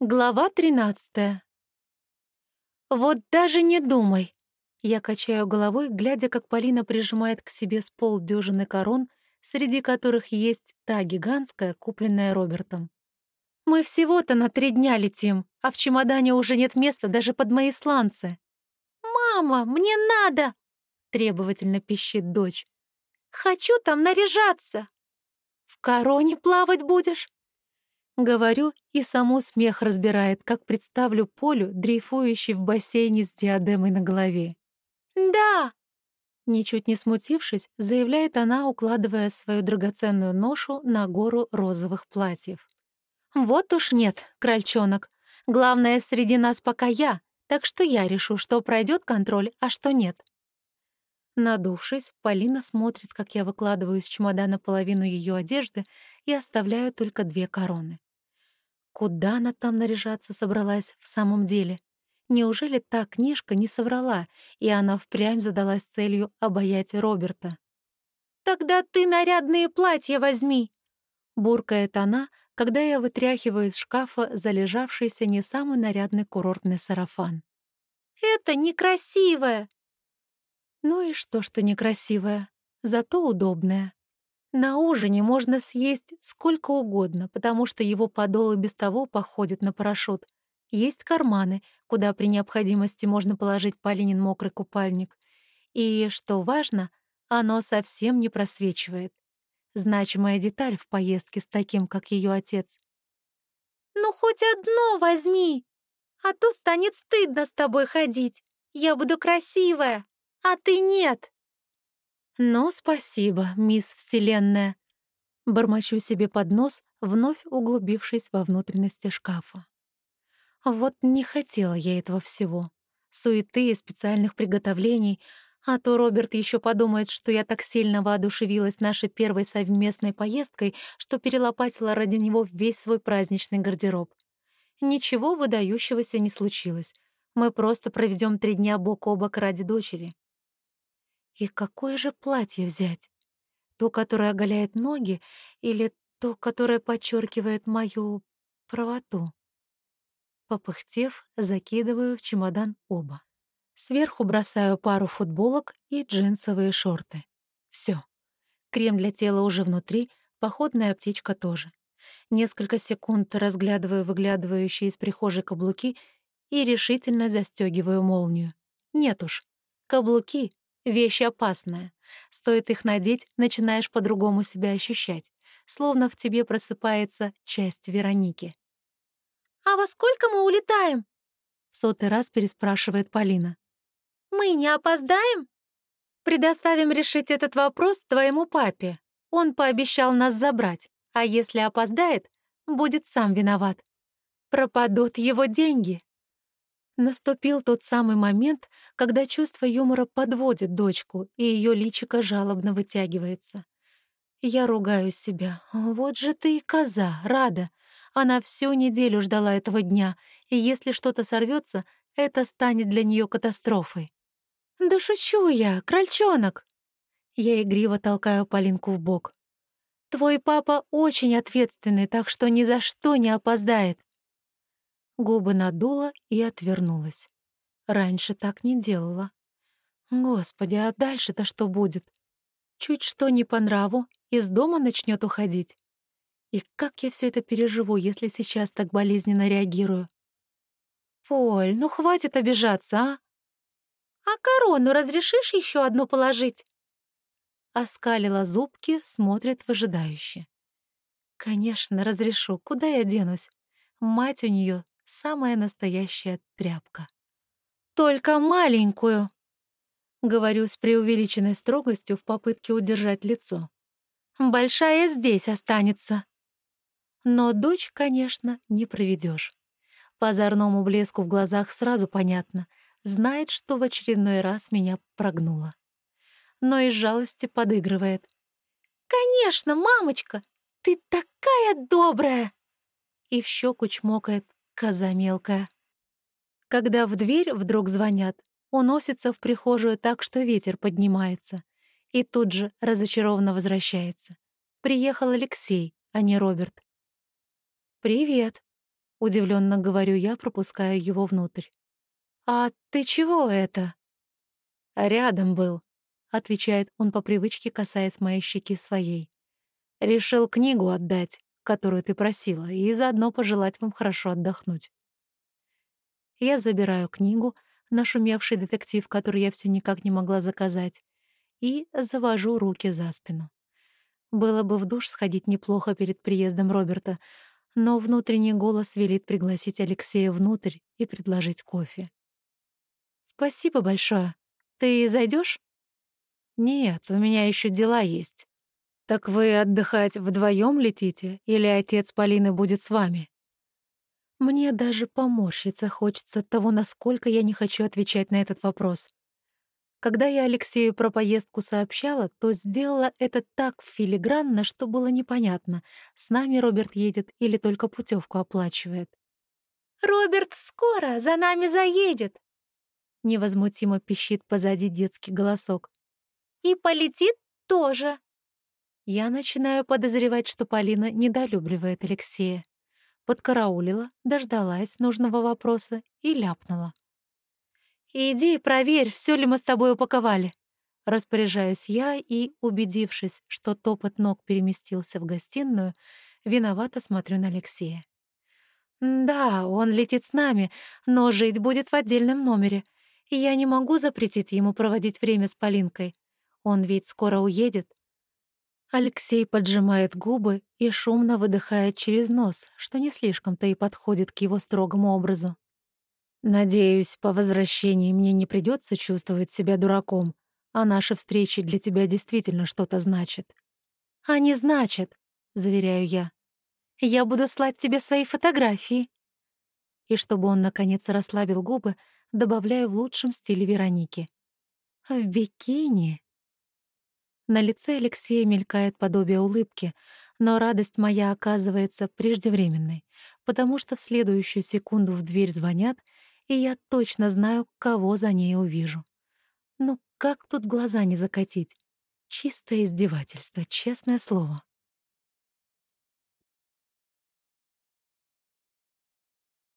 Глава тринадцатая. «Вот даже не думай!» Я качаю головой, глядя, как Полина прижимает к себе с полдюжины корон, среди которых есть та гигантская, купленная Робертом. «Мы всего-то на три дня летим, а в чемодане уже нет места даже под мои сланцы». «Мама, мне надо!» — требовательно пищит дочь. «Хочу там наряжаться!» «В короне плавать будешь?» Говорю, и саму смех разбирает, как представлю Полю, дрейфующей в бассейне с диадемой на голове. «Да!» Ничуть не смутившись, заявляет она, укладывая свою драгоценную ношу на гору розовых платьев. «Вот уж нет, крольчонок. Главное, среди нас пока я, так что я решу, что пройдет контроль, а что нет». Надувшись, Полина смотрит, как я выкладываю из чемодана половину ее одежды и оставляю только две короны. Куда она там наряжаться собралась в самом деле? Неужели та книжка не соврала, и она впрямь задалась целью обаять Роберта? «Тогда ты нарядные платья возьми!» — буркает она, когда я вытряхиваю из шкафа залежавшийся не самый нарядный курортный сарафан. «Это некрасивое!» Ну и что, что некрасивое? Зато удобное. На ужине можно съесть сколько угодно, потому что его подол и без того походит на парашют. Есть карманы, куда при необходимости можно положить Полинин мокрый купальник. И, что важно, оно совсем не просвечивает. Значимая деталь в поездке с таким, как ее отец. «Ну, хоть одно возьми, а то станет стыдно с тобой ходить. Я буду красивая, а ты нет». «Ну, спасибо, мисс Вселенная!» Бормочу себе под нос, вновь углубившись во внутренности шкафа. Вот не хотела я этого всего. Суеты и специальных приготовлений, а то Роберт еще подумает, что я так сильно воодушевилась нашей первой совместной поездкой, что перелопатила ради него весь свой праздничный гардероб. Ничего выдающегося не случилось. Мы просто проведем три дня бок о бок ради дочери. И какое же платье взять? То, которое оголяет ноги, или то, которое подчеркивает мою правоту? Попыхтев, закидываю в чемодан оба. Сверху бросаю пару футболок и джинсовые шорты. Все. Крем для тела уже внутри, походная аптечка тоже. Несколько секунд разглядываю выглядывающие из прихожей каблуки и решительно застегиваю молнию. Нет уж, каблуки Вещь опасная. Стоит их надеть, начинаешь по-другому себя ощущать, словно в тебе просыпается часть Вероники. «А во сколько мы улетаем?» — в сотый раз переспрашивает Полина. «Мы не опоздаем?» «Предоставим решить этот вопрос твоему папе. Он пообещал нас забрать, а если опоздает, будет сам виноват. Пропадут его деньги». Наступил тот самый момент, когда чувство юмора подводит дочку, и ее личико жалобно вытягивается. Я ругаю себя. Вот же ты и коза, рада. Она всю неделю ждала этого дня, и если что-то сорвется, это станет для нее катастрофой. «Да шучу я, крольчонок!» Я игриво толкаю Полинку в бок. «Твой папа очень ответственный, так что ни за что не опоздает. Губы надула и отвернулась. Раньше так не делала. Господи, а дальше-то что будет? Чуть что не по нраву, из дома начнет уходить. И как я все это переживу, если сейчас так болезненно реагирую? Поль, ну хватит обижаться, а? А корону разрешишь еще одну положить? Оскалила зубки, смотрит выжидающе. Конечно, разрешу, куда я денусь? Мать у нее самая настоящая тряпка. «Только маленькую!» Говорю с преувеличенной строгостью в попытке удержать лицо. «Большая здесь останется!» Но дочь, конечно, не проведешь. По озорному блеску в глазах сразу понятно. Знает, что в очередной раз меня прогнула. Но из жалости подыгрывает. «Конечно, мамочка! Ты такая добрая!» И в щеку чмокает коза мелкая. Когда в дверь вдруг звонят, уносится в прихожую так, что ветер поднимается. И тут же разочарованно возвращается. Приехал Алексей, а не Роберт. «Привет». Удивленно говорю я, пропуская его внутрь. «А ты чего это?» «Рядом был», — отвечает он по привычке, касаясь моей щеки своей. «Решил книгу отдать, которую ты просила, и заодно пожелать вам хорошо отдохнуть». Я забираю книгу, нашумевший детектив, который я все никак не могла заказать, и завожу руки за спину. Было бы в душ сходить неплохо перед приездом Роберта, но внутренний голос велит пригласить Алексея внутрь и предложить кофе. «Спасибо большое. Ты зайдешь? «Нет, у меня еще дела есть». «Так вы отдыхать вдвоем летите, или отец Полины будет с вами?» Мне даже поморщиться хочется от того, насколько я не хочу отвечать на этот вопрос. Когда я Алексею про поездку сообщала, то сделала это так филигранно, что было непонятно, с нами Роберт едет или только путевку оплачивает. «Роберт скоро за нами заедет!» Невозмутимо пищит позади детский голосок. «И полетит тоже!» Я начинаю подозревать, что Полина недолюбливает Алексея подкараулила, дождалась нужного вопроса и ляпнула. «Иди, проверь, все ли мы с тобой упаковали». Распоряжаюсь я и, убедившись, что топот ног переместился в гостиную, виновато смотрю на Алексея. «Да, он летит с нами, но жить будет в отдельном номере, и я не могу запретить ему проводить время с Полинкой. Он ведь скоро уедет, Алексей поджимает губы и шумно выдыхает через нос, что не слишком-то и подходит к его строгому образу. «Надеюсь, по возвращении мне не придется чувствовать себя дураком, а наши встречи для тебя действительно что-то значат». «Они значат», — заверяю я. «Я буду слать тебе свои фотографии». И чтобы он, наконец, расслабил губы, добавляю в лучшем стиле Вероники. «В бикини». На лице Алексея мелькает подобие улыбки, но радость моя оказывается преждевременной, потому что в следующую секунду в дверь звонят, и я точно знаю, кого за ней увижу. Ну как тут глаза не закатить? Чистое издевательство, честное слово.